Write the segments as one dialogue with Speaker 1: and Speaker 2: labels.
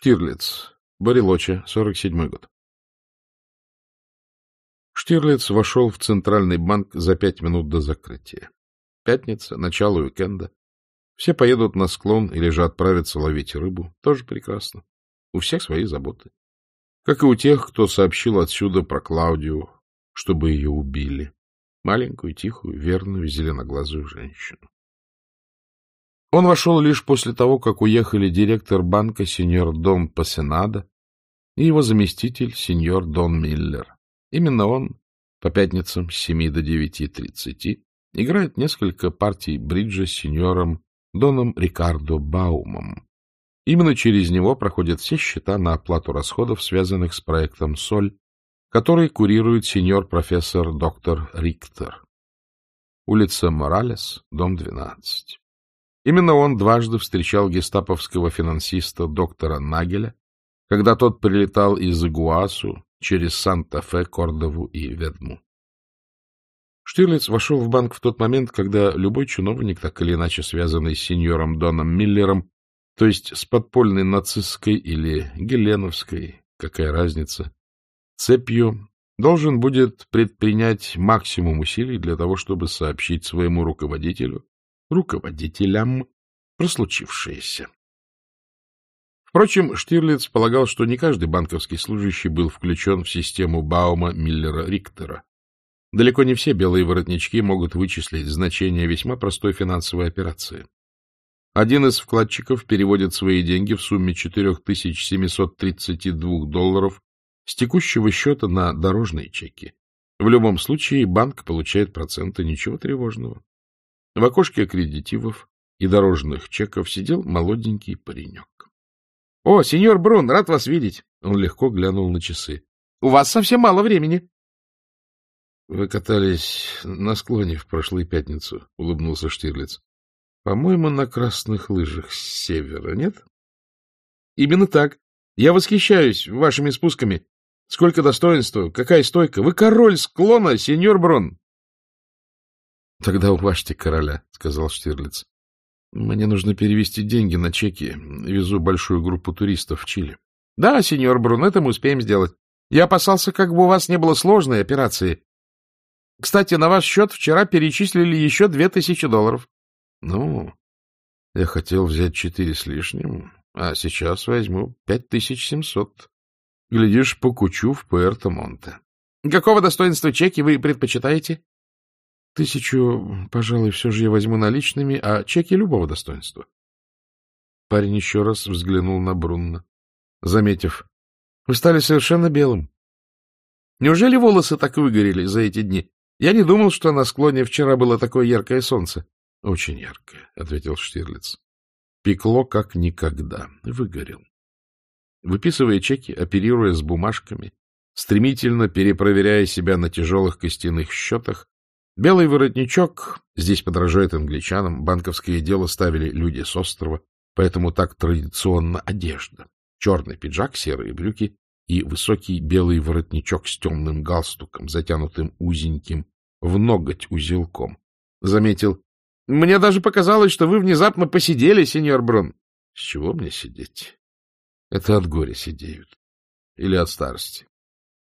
Speaker 1: Штирлиц. Барелоче, 47 год. Штирлиц вошел в Центральный банк за пять минут до закрытия. Пятница, начало уикенда. Все поедут на склон или же отправятся ловить рыбу. Тоже прекрасно. У всех свои заботы. Как и у тех, кто сообщил отсюда про Клаудию, чтобы ее убили. Маленькую, тихую, верную, зеленоглазую женщину. Он вошел лишь после того, как уехали директор банка сеньор Дон Пасенада и его заместитель сеньор Дон Миллер. Именно он по пятницам с 7 до 9.30 играет несколько партий бриджа с сеньором Доном Рикардо Баумом. Именно через него проходят все счета на оплату расходов, связанных с проектом «Соль», который курирует сеньор-профессор доктор Риктор. Улица Моралес, дом 12. Именно он дважды встречал гестаповского финансиста доктора Нагеля, когда тот прилетал из Игуасу через Санта-Фе, Кордову и Ведму. Штирлиц вошел в банк в тот момент, когда любой чиновник, так или иначе связанный с сеньором Доном Миллером, то есть с подпольной нацистской или геленовской, какая разница, цепью, должен будет предпринять максимум усилий для того, чтобы сообщить своему руководителю руководителям про случившееся. Впрочем, Штирлиц полагал, что не каждый банковский служащий был включен в систему Баума Миллера-Риктера. Далеко не все белые воротнички могут вычислить значение весьма простой финансовой операции. Один из вкладчиков переводит свои деньги в сумме 4732 долларов с текущего счета на дорожные чеки. В любом случае банк получает проценты, ничего тревожного. В окошке аккредитивов и дорожных чеков сидел молоденький паренек. — О, сеньор Брун, рад вас видеть! Он легко глянул на часы. — У вас совсем мало времени. — Вы катались на склоне в прошлую пятницу, — улыбнулся Штирлиц. — По-моему, на красных лыжах с севера, нет? — Именно так. Я восхищаюсь вашими спусками. Сколько достоинства, какая стойка. Вы король склона, сеньор Брун. — Тогда уважьте короля, — сказал Штирлиц. — Мне нужно перевести деньги на чеки. Везу большую группу туристов в Чили. — Да, сеньор Брун, это мы успеем сделать. Я опасался, как бы у вас не было сложной операции. Кстати, на ваш счет вчера перечислили еще две тысячи долларов. — Ну, я хотел взять четыре с лишним, а сейчас возьму пять тысяч семьсот. Глядишь, покучу в Пуэрто-Монте. — Какого достоинства чеки вы предпочитаете? Тысячу, пожалуй, все же я возьму наличными, а чеки любого достоинства. Парень еще раз взглянул на Брунна, заметив, вы стали совершенно белым. Неужели волосы так выгорели за эти дни? Я не думал, что на склоне вчера было такое яркое солнце. — Очень яркое, — ответил Штирлиц. Пекло как никогда. Выгорел. Выписывая чеки, оперируя с бумажками, стремительно перепроверяя себя на тяжелых костяных счетах, Белый воротничок, здесь подражает англичанам, банковское дело ставили люди с острова, поэтому так традиционно одежда. Черный пиджак, серые брюки и высокий белый воротничок с темным галстуком, затянутым узеньким в ноготь узелком. Заметил. — Мне даже показалось, что вы внезапно посидели, сеньор Брун. — С чего мне сидеть? Это от горя сидеют. Или от старости.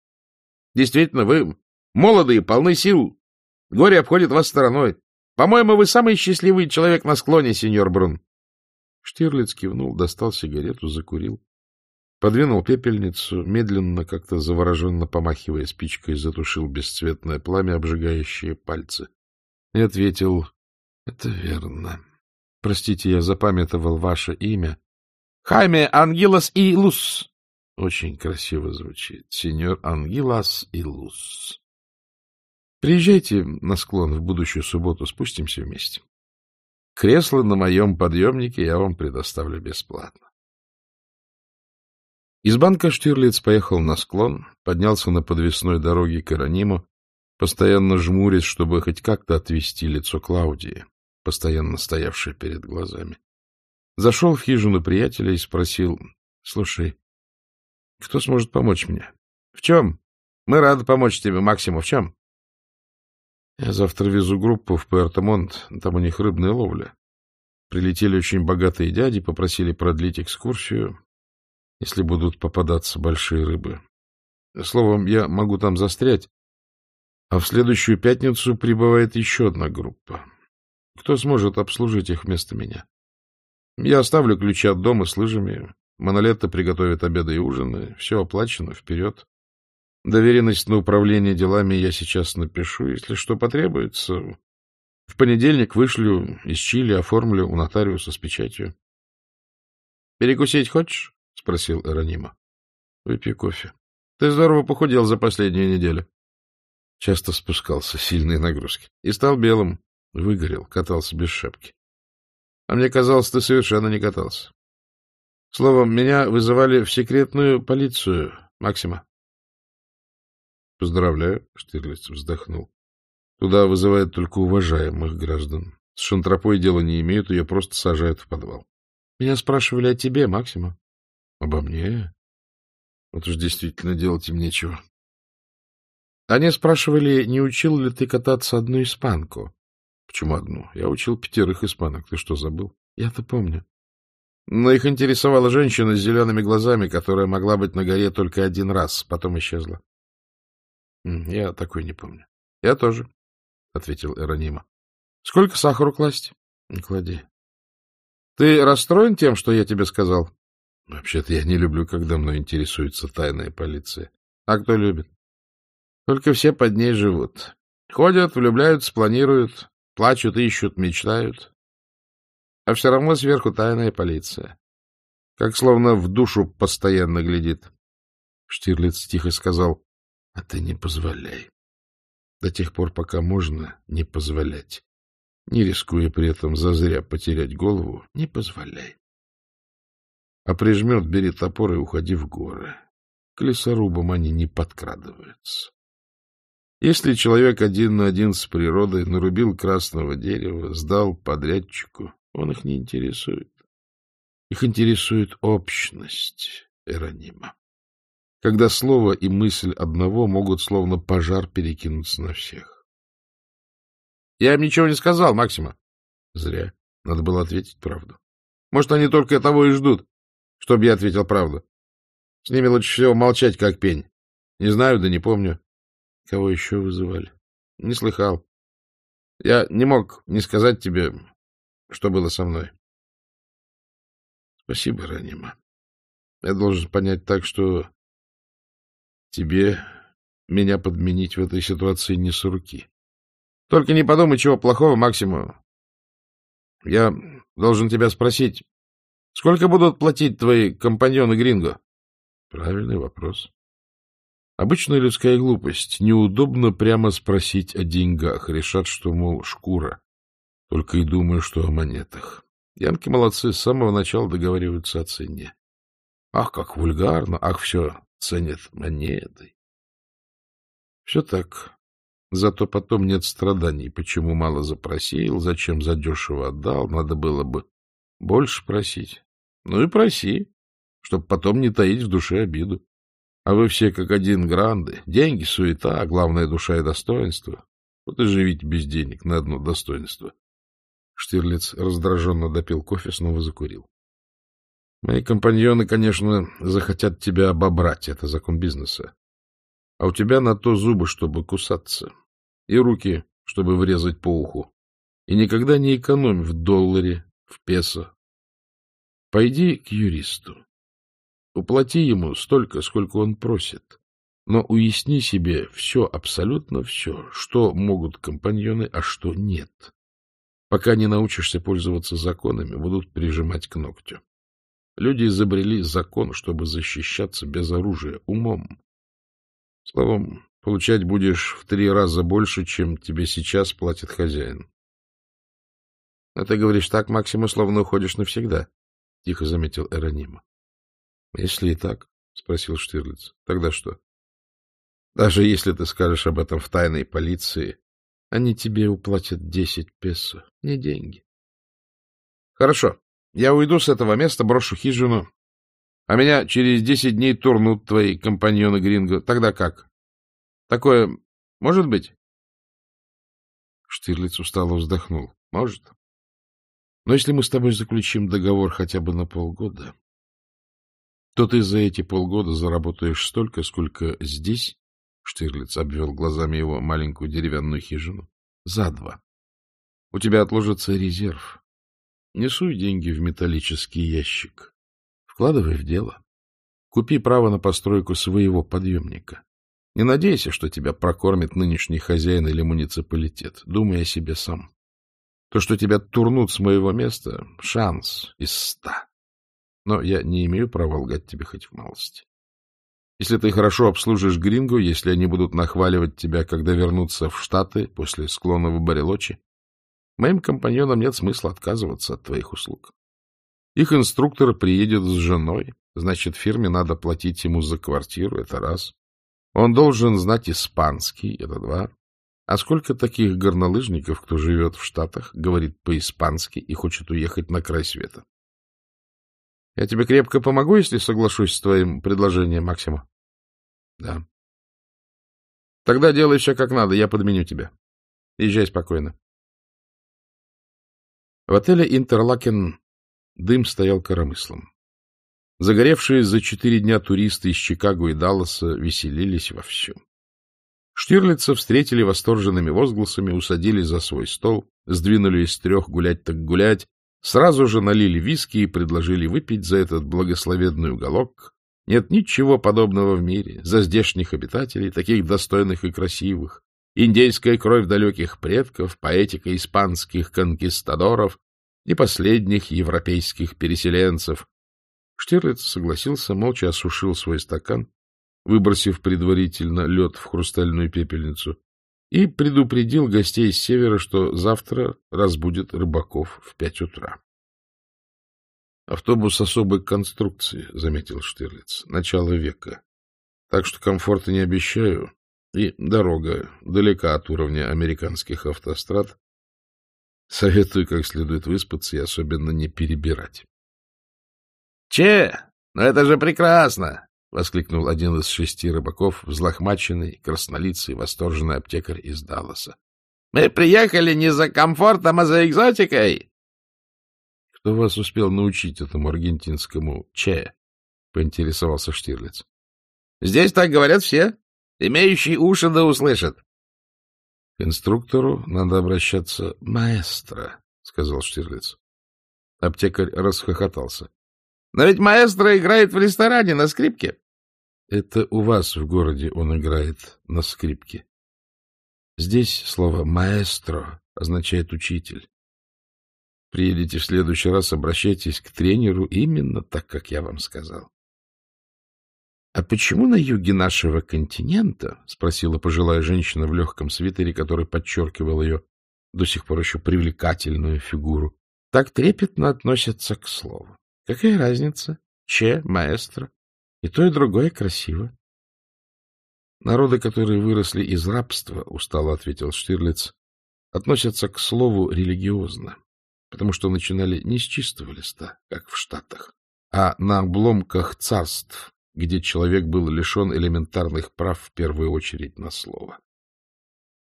Speaker 1: — Действительно, вы молоды и полны сил, Горе обходит вас стороной. По-моему, вы самый счастливый человек на склоне, сеньор Брун. Штирлиц кивнул, достал сигарету, закурил. Подвинул пепельницу, медленно, как-то завороженно помахивая спичкой, затушил бесцветное пламя, обжигающее пальцы. И ответил, — Это верно. Простите, я запамятовал ваше имя. — Хайме Ангилас и Лус. Очень красиво звучит. Сеньор Ангилас и Лус. Приезжайте на склон в будущую субботу, спустимся вместе. Кресло на моем подъемнике я вам предоставлю бесплатно. Из банка Штирлиц поехал на склон, поднялся на подвесной дороге к Ирониму, постоянно жмурясь, чтобы хоть как-то отвести лицо Клаудии, постоянно стоявшее перед глазами. Зашел в хижину приятеля и спросил, — Слушай, кто сможет помочь мне? — В чем? Мы рады помочь тебе, Максиму. В чем? Я завтра везу группу в Пуэрто-Монт, там у них рыбная ловля. Прилетели очень богатые дяди, попросили продлить экскурсию. если будут попадаться большие рыбы. Словом, я могу там застрять, а в следующую пятницу прибывает еще одна группа. Кто сможет обслужить их вместо меня? Я оставлю ключи от дома с лыжами. Монолетта приготовит обеды и ужины. Все оплачено. Вперед. Доверенность на управление делами я сейчас напишу. Если что потребуется, в понедельник вышлю из Чили, оформлю у нотариуса с печатью. — Перекусить хочешь? — спросил Эронима. — Выпей кофе. Ты здорово похудел за последнюю неделю. Часто спускался, сильные нагрузки. И стал белым. Выгорел, катался без шапки. А мне казалось, ты совершенно не катался. Словом, меня вызывали в секретную полицию, Максима. Поздравляю, Штирлиц вздохнул. Туда вызывают только уважаемых граждан. С шантропой дела не имеют, ее просто сажают в подвал. Меня спрашивали о тебе, Максима. Обо мне? Вот уж действительно делать им нечего. Они спрашивали, не учил ли ты кататься одну испанку. Почему одну? Я учил пятерых испанок. Ты что, забыл? Я-то помню. Но их интересовала женщина с зелеными глазами, которая могла быть на горе только один раз, потом исчезла. Я такой не помню. Я тоже, — ответил Эронима. — Сколько сахару класть? — клади. — Ты расстроен тем, что я тебе сказал? — Вообще-то я не люблю, когда мной интересуется тайная полиция. — А кто любит? — Только все под ней живут. Ходят, влюбляются, планируют, плачут, ищут, мечтают. А все равно сверху тайная полиция. Как словно в душу постоянно глядит. Штирлиц тихо сказал, — А ты не позволяй до тех пор, пока можно не позволять, не рискуя при этом зазря потерять голову, не позволяй. А прижмет, бери топор и уходи в горы. К лесорубам они не подкрадываются. Если человек один на один с природой нарубил красного дерева, сдал подрядчику, он их не интересует. Их интересует общность Эронима когда слово и мысль одного могут словно пожар перекинуться на всех. — Я им ничего не сказал, Максима. — Зря. Надо было ответить правду. Может, они только того и ждут, чтобы я ответил правду. С ними лучше всего молчать, как пень. Не знаю, да не помню. Кого еще вызывали? Не слыхал. Я не мог не сказать тебе, что было со мной. Спасибо, Ранима. Я должен понять так, что Тебе меня подменить в этой ситуации не с руки. Только не подумай, чего плохого, Максиму. Я должен тебя спросить, сколько будут платить твои компаньоны Гринго? Правильный вопрос. Обычная людская глупость. Неудобно прямо спросить о деньгах. Решат, что, мол, шкура. Только и думаю, что о монетах. Янки молодцы, с самого начала договариваются о цене. Ах, как вульгарно, ах, все ценят монетой. Все так. Зато потом нет страданий, почему мало запросил, зачем задешево отдал, надо было бы больше просить. Ну и проси, чтоб потом не таить в душе обиду. А вы все как один гранды. Деньги, суета, а главное душа и достоинство. Вот и живите без денег на одно достоинство. Штирлиц раздраженно допил кофе, снова закурил. Мои компаньоны, конечно, захотят тебя обобрать, это закон бизнеса. А у тебя на то зубы, чтобы кусаться, и руки, чтобы врезать по уху. И никогда не экономь в долларе, в песо. Пойди к юристу. Уплати ему столько, сколько он просит. Но уясни себе все, абсолютно все, что могут компаньоны, а что нет. Пока не научишься пользоваться законами, будут прижимать к ногтю. Люди изобрели закон, чтобы защищаться без оружия, умом. Словом, получать будешь в три раза больше, чем тебе сейчас платит хозяин. — А ты говоришь так, Максим, условно уходишь навсегда, — тихо заметил Эронима. — Если и так, — спросил Штирлиц, — тогда что? — Даже если ты скажешь об этом в тайной полиции, они тебе уплатят десять песо, не деньги. — Хорошо, я уйду с этого места, брошу хижину, а меня через десять дней турнут твои компаньоны Гринго. Тогда как? Такое может быть? Штирлиц устало вздохнул. Может. Но если мы с тобой заключим договор хотя бы на полгода, то ты за эти полгода заработаешь столько, сколько здесь, — Штирлиц обвел глазами его маленькую деревянную хижину, — за два. У тебя отложится резерв. Не суй деньги в металлический ящик. Вкладывай в дело. Купи право на постройку своего подъемника. Не надейся, что тебя прокормит нынешний хозяин или муниципалитет. Думай о себе сам. То, что тебя турнут с моего места — шанс из ста. Но я не имею права лгать тебе хоть в малости. Если ты хорошо обслужишь грингу, если они будут нахваливать тебя, когда вернутся в Штаты после склона в Барелочи, моим компаньонам нет смысла отказываться от твоих услуг. Их инструктор приедет с женой, значит, фирме надо платить ему за квартиру, это раз. Он должен знать испанский, это два. А сколько таких горнолыжников, кто живет в Штатах, говорит по-испански и хочет уехать на край света? Я тебе крепко помогу, если соглашусь с твоим предложением, Максима? — Да. — Тогда делай все как надо, я подменю тебя. Езжай спокойно. В отеле «Интерлакен» дым стоял коромыслом. Загоревшие за четыре дня туристы из Чикаго и Далласа веселились вовсю. Штирлица встретили восторженными возгласами, усадили за свой стол, сдвинули из трех гулять так гулять, сразу же налили виски и предложили выпить за этот благословенный уголок. Нет ничего подобного в мире, за здешних обитателей, таких достойных и красивых. Индейская кровь далеких предков, поэтика испанских конкистадоров и последних европейских переселенцев. Штирлиц согласился, молча осушил свой стакан, выбросив предварительно лед в хрустальную пепельницу, и предупредил гостей с севера, что завтра разбудит рыбаков в пять утра. «Автобус особой конструкции», — заметил Штирлиц, — «начало века. Так что комфорта не обещаю, и дорога далека от уровня американских автострад. Советую как следует выспаться и особенно не перебирать».
Speaker 2: «Че? Ну это же прекрасно! — воскликнул один из шести рыбаков, взлохмаченный, краснолицый, восторженный аптекарь из Далласа. — Мы приехали не за комфортом, а за экзотикой!
Speaker 1: — Кто вас успел научить этому аргентинскому «че»? — поинтересовался Штирлиц.
Speaker 2: — Здесь так говорят все. Имеющий уши да услышат.
Speaker 1: — К инструктору надо обращаться маэстро, — сказал Штирлиц. Аптекарь расхохотался.
Speaker 2: — Но ведь маэстро играет в ресторане на скрипке.
Speaker 1: Это у вас в городе он играет на скрипке. Здесь слово «маэстро» означает «учитель». Приедете в следующий раз, обращайтесь к тренеру именно так, как я вам сказал. — А почему на юге нашего континента, — спросила пожилая женщина в легком свитере, который подчеркивал ее до сих пор еще привлекательную фигуру, — так трепетно относятся к слову? Какая разница? Че, маэстро? И то, и другое красиво. Народы, которые выросли из рабства, — устало ответил Штирлиц, — относятся к слову религиозно, потому что начинали не с чистого листа, как в Штатах, а на обломках царств, где человек был лишен элементарных прав в первую очередь на слово.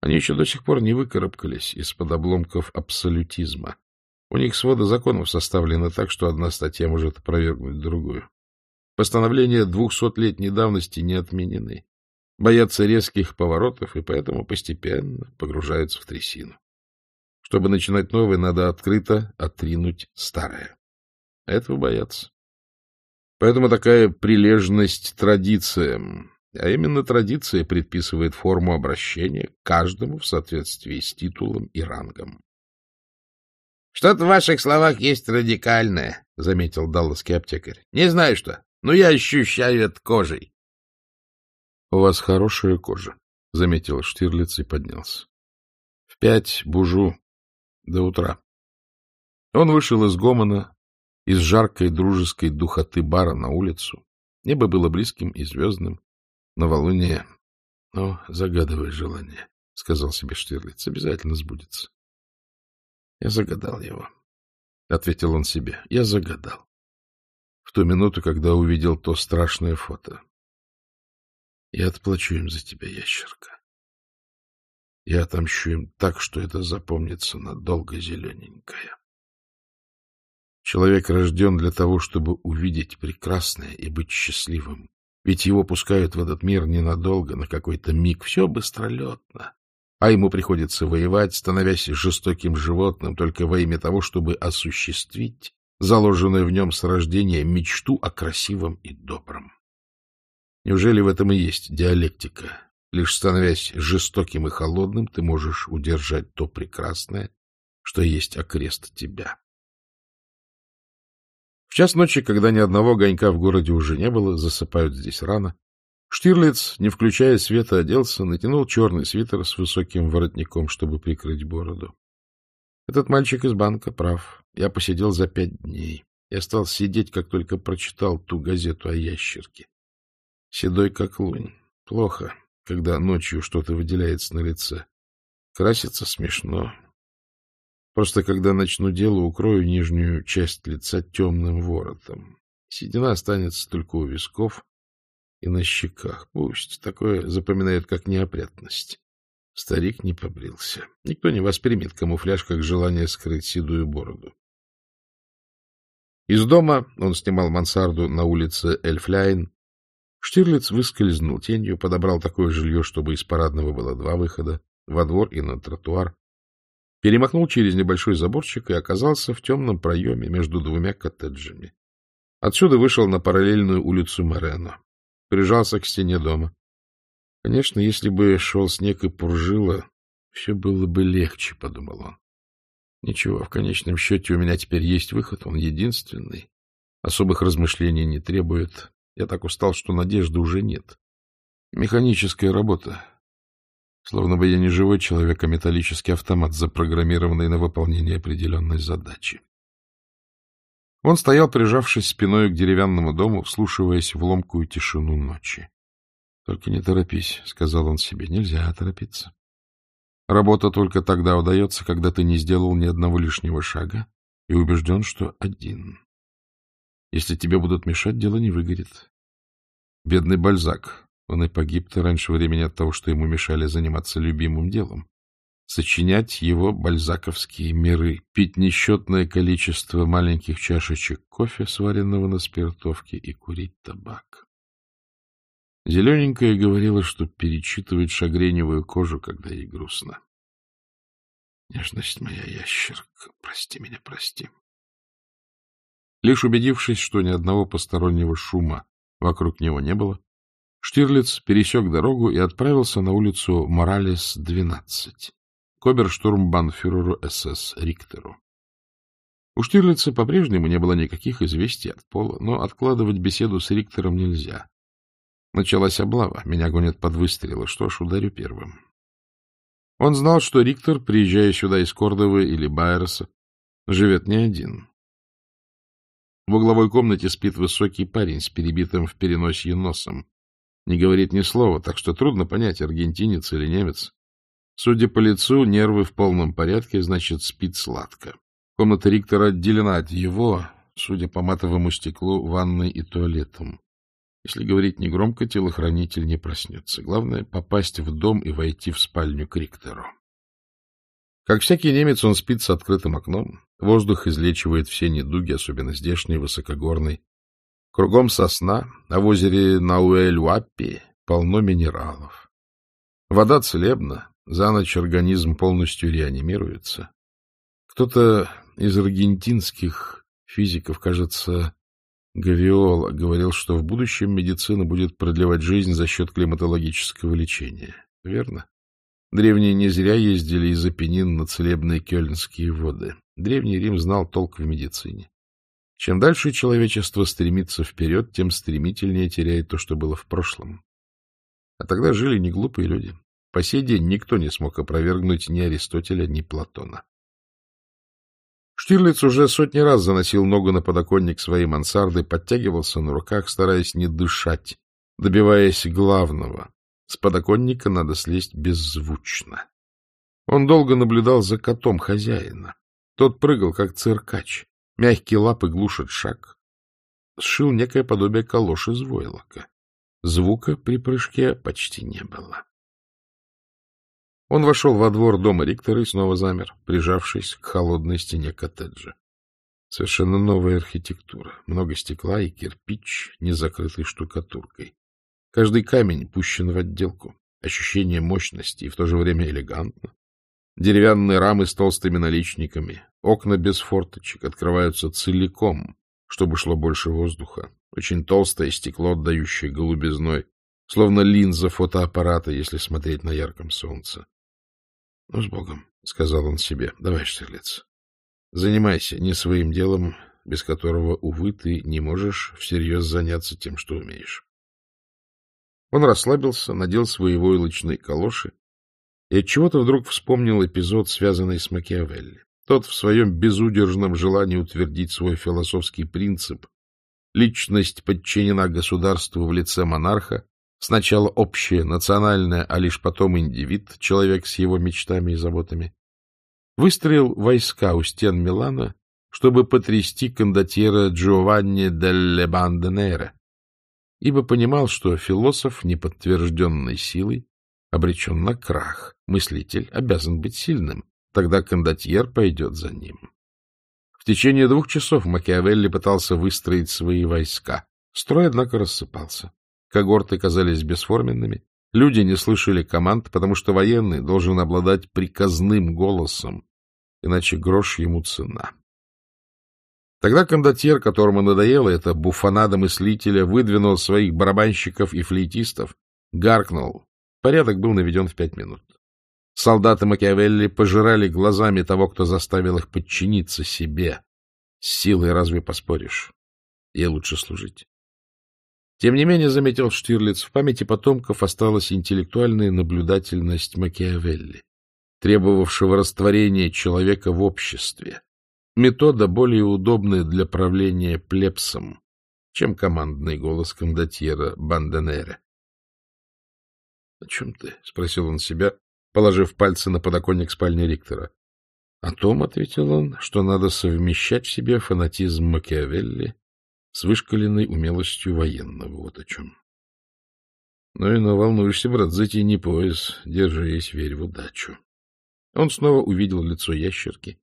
Speaker 1: Они еще до сих пор не выкарабкались из-под обломков абсолютизма. У них своды законов составлены так, что одна статья может опровергнуть другую. Постановления двухсотлетней давности не отменены. Боятся резких поворотов и поэтому постепенно погружаются в трясину. Чтобы начинать новое, надо открыто отринуть старое. Этого боятся. Поэтому такая прилежность традициям, а именно традиция предписывает форму обращения каждому в соответствии с титулом и рангом.
Speaker 2: — Что-то в ваших словах есть радикальное, — заметил далласский аптекарь. — Не знаю что но я ощущаю это кожей.
Speaker 1: — У вас хорошая кожа, — заметил Штирлиц и поднялся. — В пять бужу до утра. Он вышел из гомона, из жаркой дружеской духоты бара на улицу. Небо было близким и звездным. Новолуние. — Ну, загадывай желание, — сказал себе Штирлиц. — Обязательно сбудется. — Я загадал его, — ответил он себе. — Я загадал в ту минуту, когда увидел то страшное фото. Я отплачу им за тебя, ящерка. Я отомщу им так, что это запомнится надолго зелененькая. Человек рожден для того, чтобы увидеть прекрасное и быть счастливым. Ведь его пускают в этот мир ненадолго, на какой-то миг. Все быстролетно. А ему приходится воевать, становясь жестоким животным, только во имя того, чтобы осуществить заложенную в нем с рождения мечту о красивом и добром. Неужели в этом и есть диалектика? Лишь становясь жестоким и холодным, ты можешь удержать то прекрасное, что есть окрест тебя. В час ночи, когда ни одного огонька в городе уже не было, засыпают здесь рано, Штирлиц, не включая света, оделся, натянул черный свитер с высоким воротником, чтобы прикрыть бороду. Этот мальчик из банка прав. Я посидел за пять дней. Я стал сидеть, как только прочитал ту газету о ящерке. Седой, как лунь. Плохо, когда ночью что-то выделяется на лице. Краситься смешно. Просто когда начну дело, укрою нижнюю часть лица темным воротом. Седина останется только у висков и на щеках. Пусть такое запоминают как неопрятность. Старик не побрился. Никто не воспримет камуфляж как желание скрыть седую бороду. Из дома он снимал мансарду на улице Эльфляйн. Штирлиц выскользнул тенью, подобрал такое жилье, чтобы из парадного было два выхода, во двор и на тротуар. Перемахнул через небольшой заборчик и оказался в темном проеме между двумя коттеджами. Отсюда вышел на параллельную улицу Морено. Прижался к стене дома. Конечно, если бы шел снег и пуржило, все было бы легче, — подумал он. Ничего, в конечном счете у меня теперь есть выход, он единственный. Особых размышлений не требует. Я так устал, что надежды уже нет. Механическая работа. Словно бы я не живой человек, а металлический автомат, запрограммированный на выполнение определенной задачи. Он стоял, прижавшись спиной к деревянному дому, вслушиваясь в ломкую тишину ночи. — Только не торопись, — сказал он себе, — нельзя торопиться. Работа только тогда удается, когда ты не сделал ни одного лишнего шага и убежден, что один. Если тебе будут мешать, дело не выгорит. Бедный Бальзак, он и погиб-то раньше времени от того, что ему мешали заниматься любимым делом. Сочинять его бальзаковские миры, пить несчетное количество маленьких чашечек кофе, сваренного на спиртовке, и курить табак. Зелененькая говорила, что перечитывает шагреневую кожу, когда ей грустно. Нежность моя ящерка, прости меня, прости. Лишь убедившись, что ни одного постороннего шума вокруг него не было, Штирлиц пересек дорогу и отправился на улицу Моралес-12 к оберштурмбанфюреру СС Риктеру. У Штирлица по-прежнему не было никаких известий от Пола, но откладывать беседу с Риктером нельзя. Началась облава, меня гонят под выстрелы, что ж, ударю первым. Он знал, что Риктор, приезжая сюда из Кордовы или Байерса, живет не один. В угловой комнате спит высокий парень с перебитым в переносье носом. Не говорит ни слова, так что трудно понять, аргентинец или немец. Судя по лицу, нервы в полном порядке, значит, спит сладко. Комната Риктора отделена от его, судя по матовому стеклу, ванной и туалетом. Если говорить негромко, телохранитель не проснется. Главное — попасть в дом и войти в спальню к Риктору. Как всякий немец, он спит с открытым окном. Воздух излечивает все недуги, особенно здешний, высокогорный. Кругом сосна, а в озере Науэль-Уаппи полно минералов. Вода целебна, за ночь организм полностью реанимируется. Кто-то из аргентинских физиков, кажется, Гавиола говорил, что в будущем медицина будет продлевать жизнь за счет климатологического лечения. Верно? Древние не зря ездили из Апеннин на целебные кёльнские воды. Древний Рим знал толк в медицине. Чем дальше человечество стремится вперед, тем стремительнее теряет то, что было в прошлом. А тогда жили не глупые люди. По сей день никто не смог опровергнуть ни Аристотеля, ни Платона. Штирлиц уже сотни раз заносил ногу на подоконник своей мансарды, подтягивался на руках, стараясь не дышать, добиваясь главного. С подоконника надо слезть беззвучно. Он долго наблюдал за котом хозяина. Тот прыгал, как циркач. Мягкие лапы глушат шаг. Сшил некое подобие калош из войлока. Звука при прыжке почти не было. Он вошел во двор дома Риктора и снова замер, прижавшись к холодной стене коттеджа. Совершенно новая архитектура. Много стекла и кирпич, не закрытый штукатуркой. Каждый камень пущен в отделку. Ощущение мощности и в то же время элегантно. Деревянные рамы с толстыми наличниками, окна без форточек открываются целиком, чтобы шло больше воздуха. Очень толстое стекло, отдающее голубизной, словно линза фотоаппарата, если смотреть на ярком солнце. — Ну, с Богом, — сказал он себе, — давай, Штирлиц, занимайся не своим делом, без которого, увы, ты не можешь всерьез заняться тем, что умеешь. Он расслабился, надел свои войлочные калоши и отчего-то вдруг вспомнил эпизод, связанный с Макиавелли. Тот в своем безудержном желании утвердить свой философский принцип. Личность подчинена государству в лице монарха, сначала общее, национальное, а лишь потом индивид, человек с его мечтами и заботами, выстроил войска у стен Милана, чтобы потрясти кондотьера Джованни делле Банденере, ибо понимал, что философ неподтвержденной силой обречен на крах, мыслитель обязан быть сильным, тогда кондотьер пойдет за ним. В течение двух часов Макиавелли пытался выстроить свои войска. Строй, однако, рассыпался. Когорты казались бесформенными, люди не слышали команд, потому что военный должен обладать приказным голосом, иначе грош ему цена. Тогда кондотьер, которому надоело это буфанада мыслителя, выдвинул своих барабанщиков и флейтистов, гаркнул. Порядок был наведен в пять минут. Солдаты Макиавелли пожирали глазами того, кто заставил их подчиниться себе. С силой разве поспоришь? Ей лучше служить. Тем не менее, заметил Штирлиц, в памяти потомков осталась интеллектуальная наблюдательность Макиавелли, требовавшего растворения человека в обществе, Метода более удобная для правления плебсом, чем командный голос кондотьера Банденере. — О чем ты? — спросил он себя, положив пальцы на подоконник спальни Риктора. — О том, — ответил он, — что надо совмещать в себе фанатизм Макиавелли с вышкаленной умелостью военного. Вот о чем. — Ну и ну, волнуешься, брат, затяни пояс, держись, верь в удачу. Он снова увидел лицо ящерки,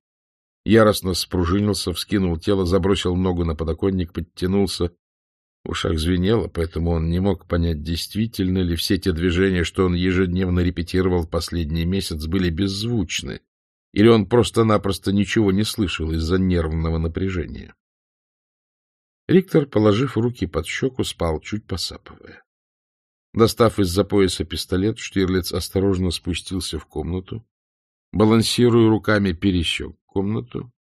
Speaker 1: яростно спружинился, вскинул тело, забросил ногу на подоконник, подтянулся. В ушах звенело, поэтому он не мог понять, действительно ли все те движения, что он ежедневно репетировал последний месяц, были беззвучны, или он просто-напросто ничего не слышал из-за нервного напряжения. Риктор, положив руки под щеку, спал, чуть посапывая. Достав из-за пояса пистолет, Штирлиц осторожно спустился в комнату, балансируя руками, пересек комнату,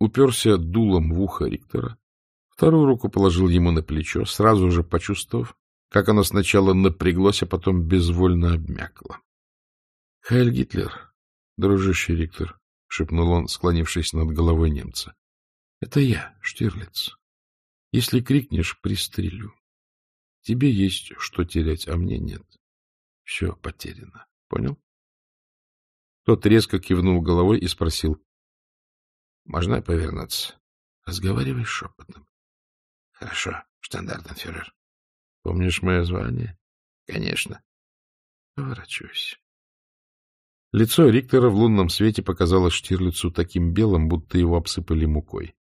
Speaker 1: уперся дулом в ухо Риктора, вторую руку положил ему на плечо, сразу же почувствовав, как оно сначала напряглось, а потом безвольно обмякло. — Хайль Гитлер, дружище Риктор, — шепнул он, склонившись над головой немца. — Это я, Штирлиц. Если крикнешь, пристрелю. Тебе есть что терять, а мне нет. Все потеряно. Понял? Тот резко кивнул головой и спросил. Можно повернуться? Разговаривай шепотом. Хорошо, штандартенфюрер. Помнишь мое звание? Конечно. Поворачивайся. Лицо Риктора в лунном свете показалось Штирлицу таким белым, будто его обсыпали мукой.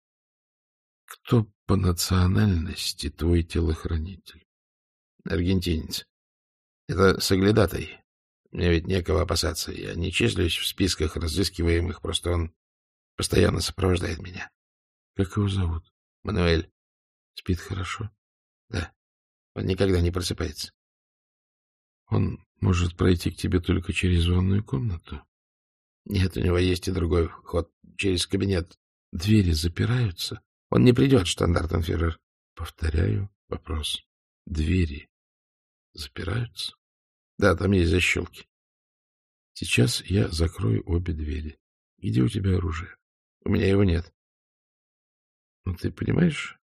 Speaker 1: — Кто по национальности твой телохранитель? — Аргентинец. Это соглядатай. Мне ведь некого опасаться. Я не числюсь в списках разыскиваемых, просто он Постоянно сопровождает меня. — Как его зовут? — Мануэль. — Спит хорошо? — Да. Он никогда не просыпается. — Он может пройти к тебе только через ванную комнату? — Нет, у него есть и другой ход через кабинет. — Двери запираются? — Он не придет, штандартенфюрер. — Повторяю вопрос. Двери запираются? — Да, там есть защелки. — Сейчас я закрою обе двери. Где у тебя оружие? У меня его нет. Ну, ты понимаешь,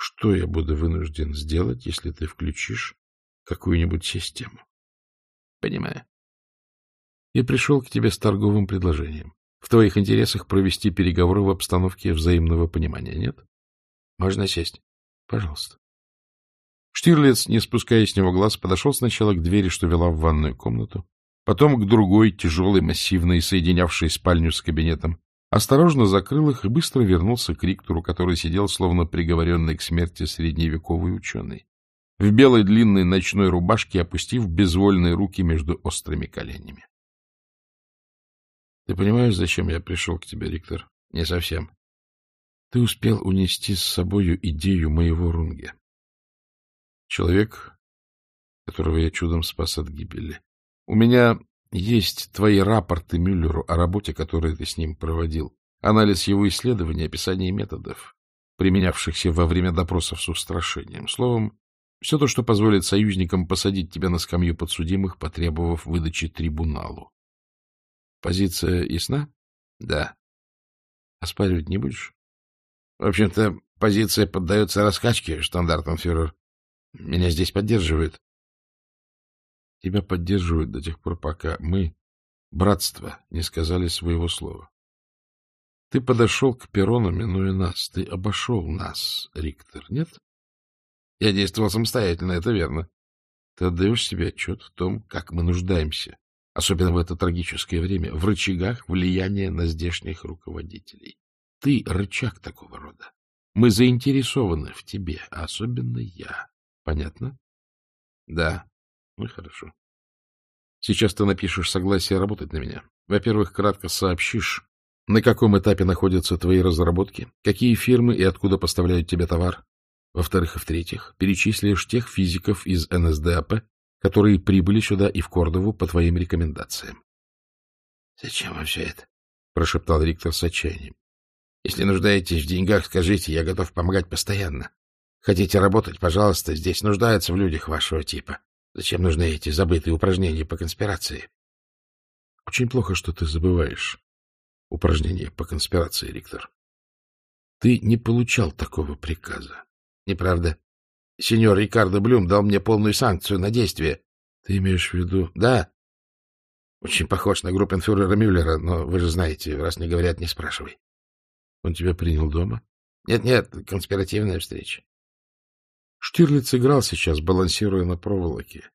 Speaker 1: что я буду вынужден сделать, если ты включишь какую-нибудь систему? Понимаю. Я пришел к тебе с торговым предложением. В твоих интересах провести переговоры в обстановке взаимного понимания, нет? Можно сесть. Пожалуйста. Штирлиц, не спуская с него глаз, подошел сначала к двери, что вела в ванную комнату, потом к другой, тяжелой, массивной, соединявшей спальню с кабинетом, осторожно закрыл их и быстро вернулся к Риктору, который сидел, словно приговоренный к смерти средневековый ученый, в белой длинной ночной рубашке, опустив безвольные руки между острыми коленями. — Ты понимаешь, зачем я пришел к тебе, Риктор? — Не совсем. Ты успел унести с собою идею моего Рунге. Человек, которого я чудом спас от гибели. У меня есть твои рапорты Мюллеру о работе, которую ты с ним проводил, анализ его исследований, описание методов, применявшихся во время допросов с устрашением. Словом, все то, что позволит союзникам посадить тебя на скамью подсудимых, потребовав выдачи трибуналу. Позиция ясна? Да. Оспаривать не будешь? В общем-то, позиция поддается раскачке, штандартенфюрер. Меня здесь поддерживают. Тебя поддерживают до тех пор, пока мы, братство, не сказали своего слова. Ты подошел к перрону, минуя нас. Ты обошел нас, Риктор, нет? Я действовал самостоятельно, это верно. Ты отдаешь себе отчет в том, как мы нуждаемся, особенно в это трагическое время, в рычагах влияния на здешних руководителей. Ты — рычаг такого рода. Мы заинтересованы в тебе, а особенно я. Понятно? Да. Ну, хорошо. Сейчас ты напишешь согласие работать на меня. Во-первых, кратко сообщишь, на каком этапе находятся твои разработки, какие фирмы и откуда поставляют тебе товар. Во-вторых и в-третьих, перечислишь тех физиков из НСДАП, которые прибыли сюда и в Кордову по твоим рекомендациям. — Зачем вам все это? — прошептал Риктор с отчаянием. — Если нуждаетесь в деньгах, скажите, я готов помогать постоянно. Хотите работать, пожалуйста, здесь нуждаются в людях вашего типа. Зачем нужны эти забытые упражнения по конспирации? — Очень плохо, что ты забываешь упражнения по конспирации, Риктор. Ты не получал такого приказа. Неправда. Сеньор Рикардо Блюм дал мне полную санкцию на действие. Ты имеешь в виду? Да. Очень похож на группенфюрера Мюллера, но вы же знаете, раз не говорят, не спрашивай. Он тебя принял дома? Нет-нет, конспиративная встреча. Штирлиц играл сейчас, балансируя на проволоке.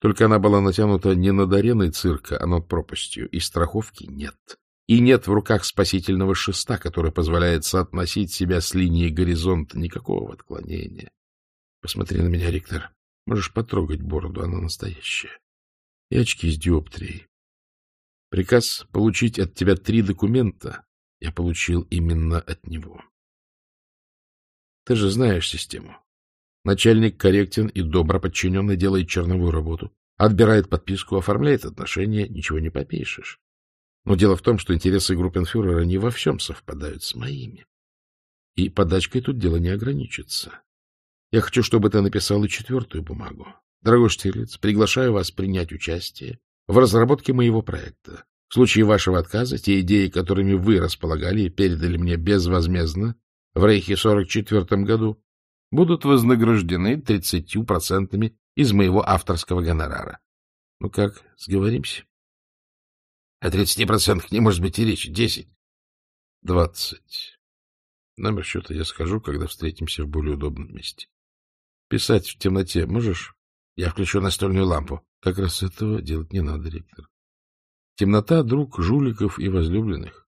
Speaker 1: Только она была натянута не над ареной цирка, а над пропастью, и страховки нет. И нет в руках спасительного шеста, который позволяет соотносить себя с линией горизонта. Никакого отклонения. Посмотри на меня, Риктор. Можешь потрогать бороду, она настоящая. И очки с диоптрией. Приказ получить от тебя три документа я получил именно от него. Ты же знаешь систему. Начальник корректен и добро подчиненный делает черновую работу, отбирает подписку, оформляет отношения, ничего не попишешь. Но дело в том, что интересы группенфюрера не во всем совпадают с моими. И подачкой тут дело не ограничится. Я хочу, чтобы ты написал и четвертую бумагу. Дорогой Штирлиц, приглашаю вас принять участие в разработке моего проекта. В случае вашего отказа, те идеи, которыми вы располагали и передали мне безвозмездно в Рейхе 44 году, будут вознаграждены 30% из моего авторского гонорара. Ну как, сговоримся? О 30% не может быть и речи. Десять. Двадцать. Номер счета я скажу, когда встретимся в более удобном месте. Писать в темноте можешь? Я включу настольную лампу. Как раз этого делать не надо, ректор. Темнота — друг жуликов и возлюбленных.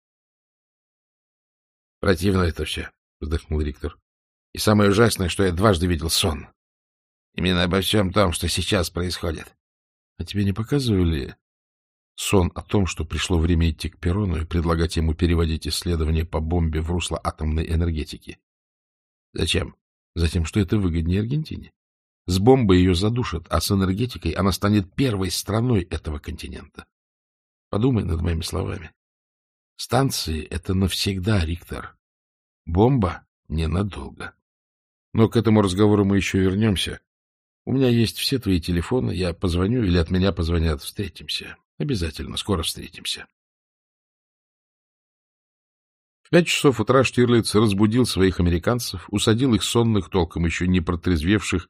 Speaker 1: Противно это все, — вздохнул ректор. И самое ужасное, что я дважды видел сон. Именно обо всем том, что сейчас происходит. А тебе не показывали Сон о том, что пришло время идти к Перрону и предлагать ему переводить исследования по бомбе в русло атомной энергетики. Зачем? Затем, что это выгоднее Аргентине. С бомбой ее задушат, а с энергетикой она станет первой страной этого континента. Подумай над моими словами. Станции — это навсегда, Риктор. Бомба — ненадолго. Но к этому разговору мы еще вернемся. У меня есть все твои телефоны, я позвоню или от меня позвонят, встретимся. Обязательно. Скоро встретимся. В пять часов утра Штирлиц разбудил своих американцев, усадил их сонных, толком еще не протрезвевших,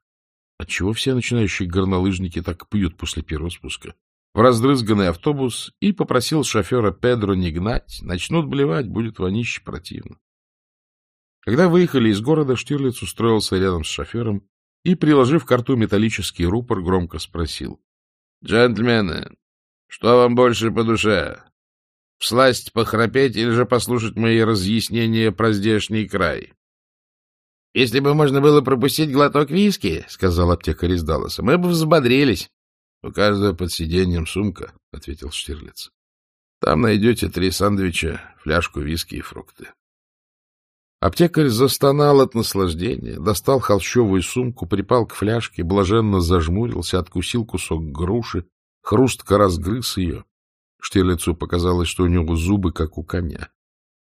Speaker 1: отчего все начинающие горнолыжники так пьют после первого спуска, в раздрызганный автобус и попросил шофера Педро не гнать, начнут блевать, будет вонище противно. Когда выехали из города, Штирлиц устроился рядом с шофером и, приложив к рту металлический рупор, громко спросил. — Джентльмены, что вам больше по душе?
Speaker 2: Всласть похрапеть или же послушать мои разъяснения про здешний край? — Если бы можно было пропустить глоток виски, — сказал аптекарь из Далласа, — мы бы взбодрились. — У каждого под сиденьем сумка, — ответил Штирлиц. — Там найдете три сандвича, фляжку виски и фрукты. Аптекарь застонал от наслаждения, достал холщовую сумку, припал к фляжке, блаженно зажмурился, откусил кусок груши, хрустко разгрыз ее. Штирлицу показалось, что у него зубы, как у коня.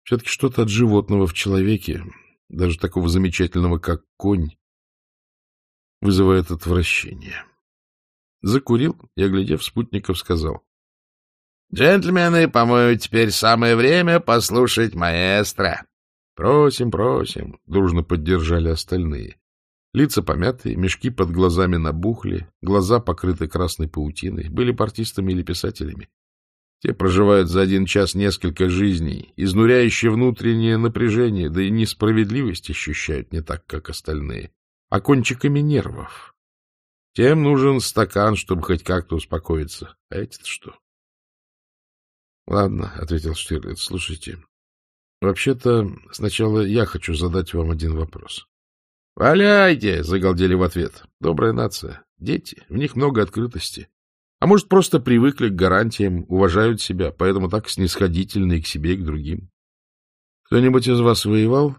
Speaker 2: Все-таки что-то от животного в человеке, даже такого замечательного, как конь, вызывает отвращение. Закурил и, оглядев спутников, сказал. — Джентльмены, по-моему, теперь самое время послушать маэстро. — Просим, просим, — дружно поддержали остальные. Лица помятые, мешки под глазами набухли, глаза покрыты красной паутиной, были партистами или писателями. Те проживают за один час несколько жизней, изнуряющие внутреннее напряжение, да и несправедливость ощущают не так, как остальные, а кончиками нервов. Тем нужен стакан, чтобы хоть как-то успокоиться. А эти-то что? — Ладно, — ответил Штирлиц, — слушайте, Вообще-то, сначала я хочу задать вам один вопрос. — Валяйте! — загалдели в ответ. — Добрая нация. Дети. В них много открытости. А может, просто привыкли к гарантиям, уважают себя, поэтому так снисходительны и к себе, и к другим. Кто-нибудь из вас воевал?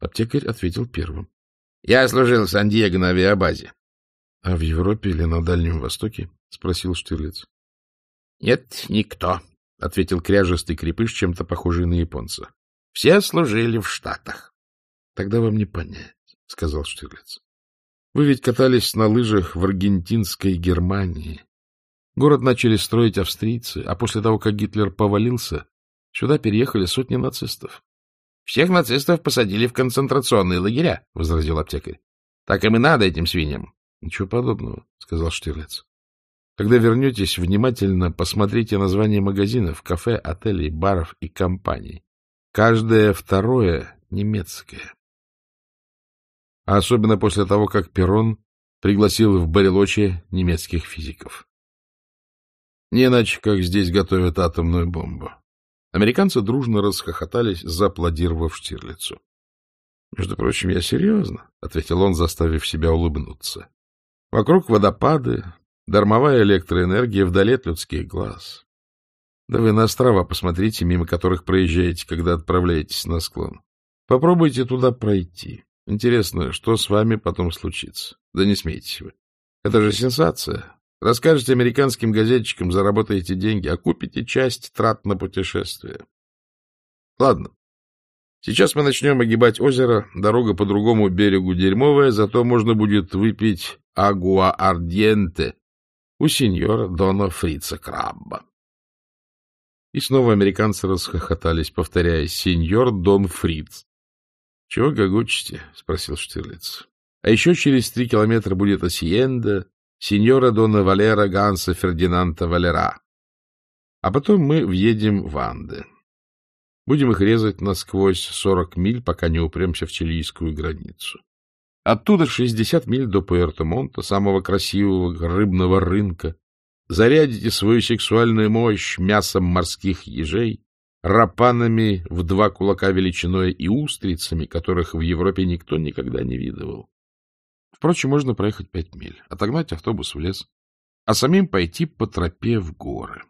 Speaker 2: Аптекарь ответил первым. — Я служил в Сан-Диего на авиабазе. — А в Европе или на Дальнем Востоке? — спросил Штирлиц. — Нет, никто, — ответил кряжестый крепыш, чем-то похожий на японца. Все служили в Штатах. — Тогда вам не понять, — сказал Штирлиц. — Вы ведь катались на лыжах в аргентинской Германии. Город начали строить австрийцы, а после того, как Гитлер повалился, сюда переехали сотни нацистов. — Всех нацистов посадили в концентрационные лагеря, — возразил аптекарь. — Так им и надо этим свиньям. — Ничего подобного, — сказал Штирлиц. Когда вернетесь, внимательно посмотрите названия магазинов, кафе, отелей, баров и компаний. Каждое второе немецкое. А особенно после того, как Перрон пригласил в Барелоче немецких физиков. Не иначе, как здесь готовят атомную бомбу. Американцы дружно расхохотались, зааплодировав Штирлицу. — Между прочим, я серьезно, — ответил он, заставив себя улыбнуться. Вокруг водопады, дармовая электроэнергия вдали от людских глаз. Да вы на острова посмотрите, мимо которых проезжаете, когда отправляетесь на склон. Попробуйте туда пройти. Интересно, что с вами потом случится? Да не смейтесь вы. Это же сенсация. Расскажете американским газетчикам, заработаете деньги, а купите часть трат на путешествие. Ладно. Сейчас мы начнем огибать озеро. Дорога по другому берегу дерьмовая, зато можно будет выпить агуа ардиенте у сеньора Дона Фрица Крабба. И снова американцы расхохотались, повторяя «Сеньор Дон Фриц». — Чего гогочете? — спросил Штирлиц. — А еще через три километра будет Осиенда, сеньора Дона Валера Ганса Фердинанда Валера. А потом мы въедем в Анды. Будем их резать насквозь сорок миль, пока не упремся в чилийскую границу. Оттуда шестьдесят миль до Пуэрто-Монта, самого красивого рыбного рынка, Зарядите свою сексуальную мощь мясом морских ежей, рапанами в два кулака величиной и устрицами, которых в Европе никто никогда не видывал. Впрочем, можно проехать пять миль, отогнать автобус в лес, а самим пойти по тропе в горы.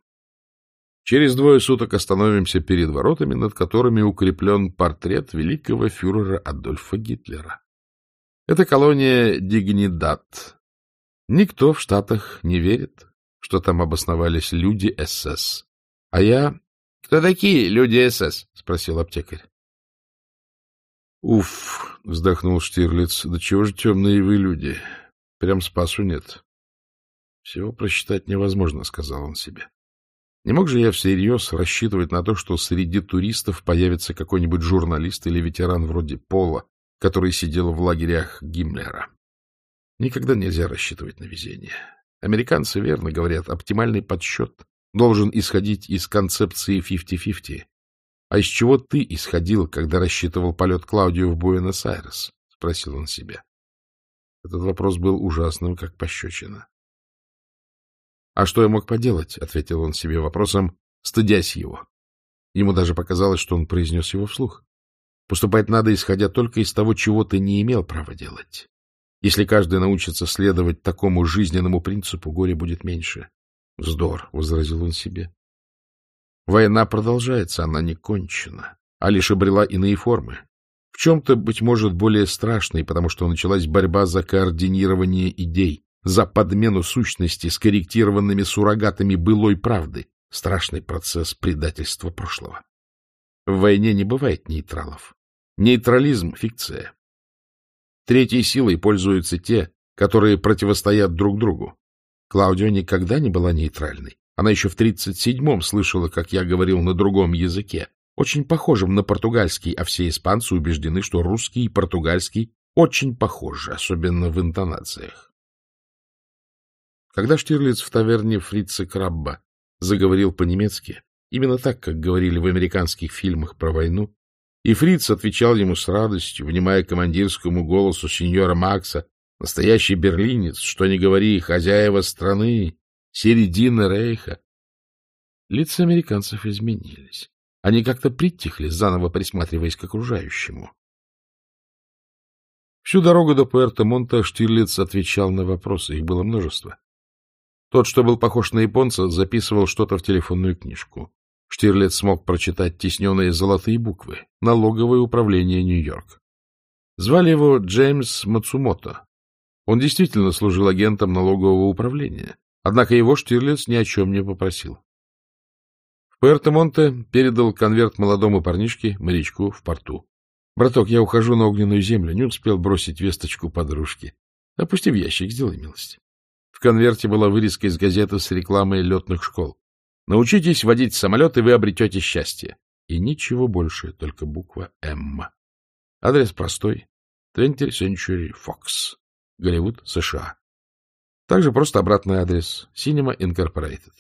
Speaker 2: Через двое суток остановимся перед воротами, над которыми укреплен портрет великого фюрера Адольфа Гитлера. Это колония Дигнидат. Никто в Штатах не верит, что там обосновались люди СС. А я... — Кто такие люди СС? — спросил аптекарь. — Уф, — вздохнул Штирлиц, — да чего же темные вы люди? Прям спасу нет. — Всего просчитать невозможно, — сказал он себе. Не мог же я всерьез рассчитывать на то, что среди туристов появится какой-нибудь журналист или ветеран вроде Пола, который сидел в лагерях Гиммлера. Никогда нельзя рассчитывать на везение. Американцы верно говорят, оптимальный подсчет должен исходить из концепции 50-50. А из чего ты исходил, когда рассчитывал полет Клаудио в Буэнос-Айрес? — спросил он себя. Этот вопрос был ужасным, как пощечина. — А что я мог поделать? — ответил он себе вопросом, стыдясь его.
Speaker 1: Ему даже показалось, что он произнес его вслух. Поступать надо, исходя только из того, чего ты не имел права делать. Если каждый научится следовать такому жизненному принципу, горе будет меньше. — Вздор, — возразил он себе. Война продолжается, она не кончена, а лишь обрела иные формы. В чем-то, быть может, более страшной, потому что началась борьба за координирование идей, за подмену сущности скорректированными суррогатами былой правды, страшный процесс предательства прошлого. В войне не бывает нейтралов. Нейтрализм — фикция. Третьей силой пользуются те, которые противостоят друг другу. Клаудио никогда не была нейтральной. Она еще в 37-м слышала, как я говорил на другом языке, очень похожем на португальский, а все испанцы убеждены, что русский и португальский очень похожи, особенно в интонациях. Когда Штирлиц в таверне Фрица Крабба заговорил по-немецки, именно так, как говорили в американских фильмах про войну, и Фриц отвечал ему с радостью, внимая командирскому голосу сеньора Макса, настоящий берлинец, что не говори, хозяева страны, середина рейха. Лица американцев изменились. Они как-то притихли, заново присматриваясь к окружающему. Всю дорогу до Пуэрто-Монта Штирлиц отвечал на вопросы, их было множество. Тот, что был похож на японца, записывал что-то в телефонную книжку. Штирлиц смог прочитать тесненные золотые буквы «Налоговое управление Нью-Йорк». Звали его Джеймс Мацумото. Он действительно служил агентом налогового управления, однако его Штирлиц ни о чем не попросил. В Пуэрто-Монте передал конверт молодому парнишке, морячку, в порту. — Браток, я ухожу на огненную землю, не успел бросить весточку подружке. Опусти в ящик, сделай милость. В конверте была вырезка из газеты с рекламой летных школ. Научитесь водить самолет, и вы обретете счастье. И ничего больше, только буква «М». Адрес простой. 20th Century Fox. Голливуд, США. Также просто обратный адрес. Cinema Incorporated.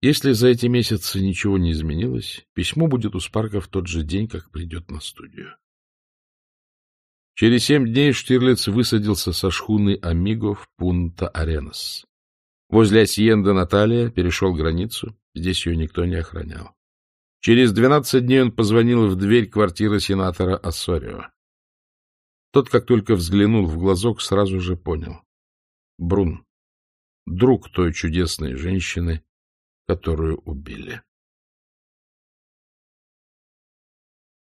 Speaker 1: Если за эти месяцы ничего не изменилось, письмо будет у Спарка в тот же день, как придет на студию. Через семь дней Штирлиц высадился со шхуны «Амиго» в Пунта-Аренас. Возле Асьенда Наталья перешел границу, здесь ее никто не охранял. Через двенадцать дней он позвонил в дверь квартиры сенатора Ассорио. Тот, как только взглянул в глазок, сразу же понял. Брун, друг той чудесной женщины, которую убили.